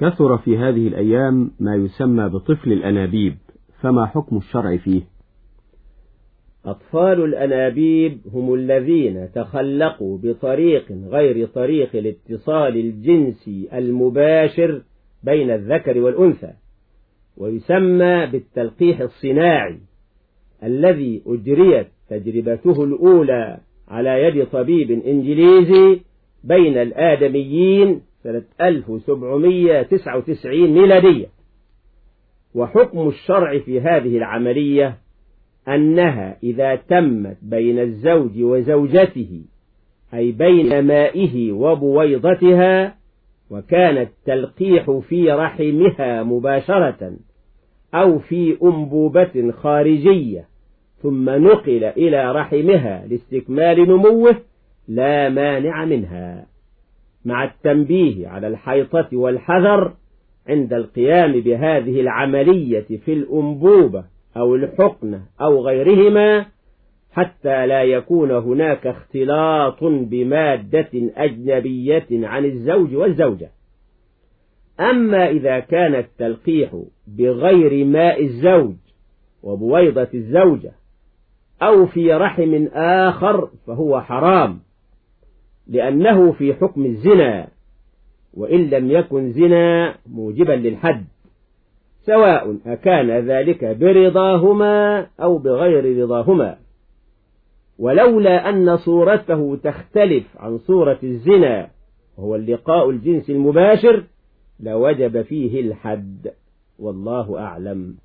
كثر في هذه الأيام ما يسمى بطفل الأنابيب فما حكم الشرع فيه؟ أطفال الأنابيب هم الذين تخلقوا بطريق غير طريق الاتصال الجنسي المباشر بين الذكر والأنثى ويسمى بالتلقيح الصناعي الذي أجريت تجربته الأولى على يد طبيب إنجليزي بين الآدميين سنة 1799 ميلادية. وحكم الشرع في هذه العملية أنها إذا تمت بين الزوج وزوجته أي بين مائه وبويضتها وكان التلقيح في رحمها مباشرة أو في أنبوبة خارجية ثم نقل إلى رحمها لاستكمال نموه لا مانع منها. مع التنبيه على الحيطة والحذر عند القيام بهذه العملية في الأنبوبة أو الحقنة أو غيرهما حتى لا يكون هناك اختلاط بمادة أجنبية عن الزوج والزوجة. أما إذا كان التلقيح بغير ماء الزوج وبويضة الزوجة أو في رحم آخر فهو حرام. لأنه في حكم الزنا وإن لم يكن زنا موجبا للحد سواء أكان ذلك برضاهما أو بغير رضاهما. ولولا أن صورته تختلف عن صورة الزنا وهو اللقاء الجنس المباشر لوجب فيه الحد والله أعلم.